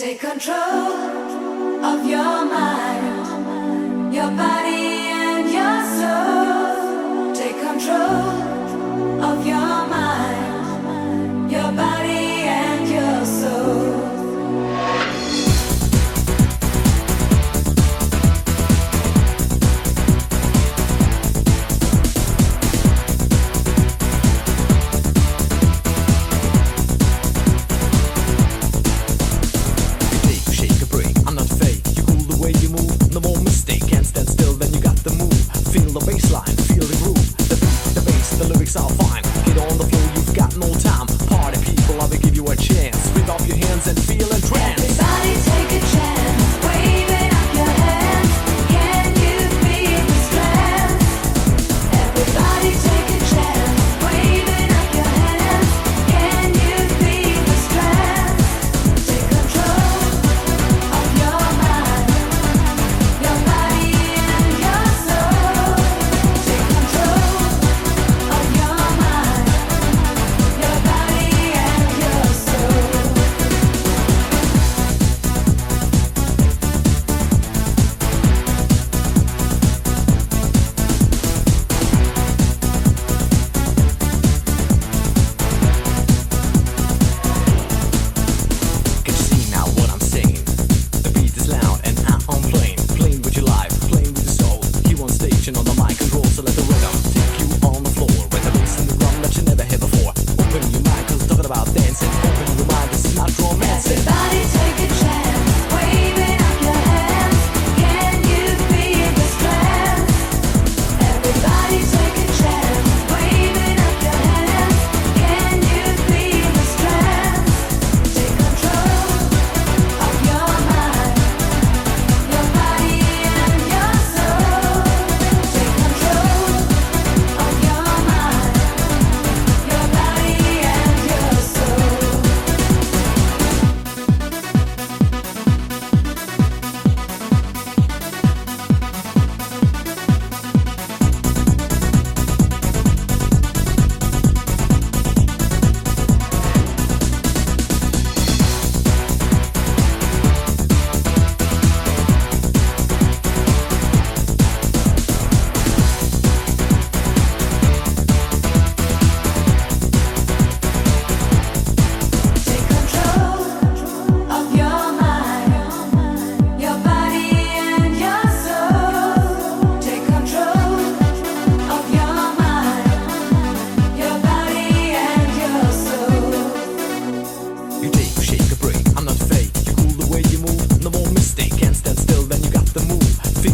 Take control of your mind, They can't stand still, then you got the move. Feel the baseline.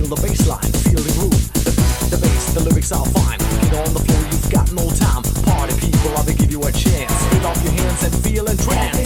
feel the bass line, feel the groove. The beat, the bass, the lyrics are fine. Get on the floor, you've got no time. Party people, I'll give you a chance. Get off your hands and feel and.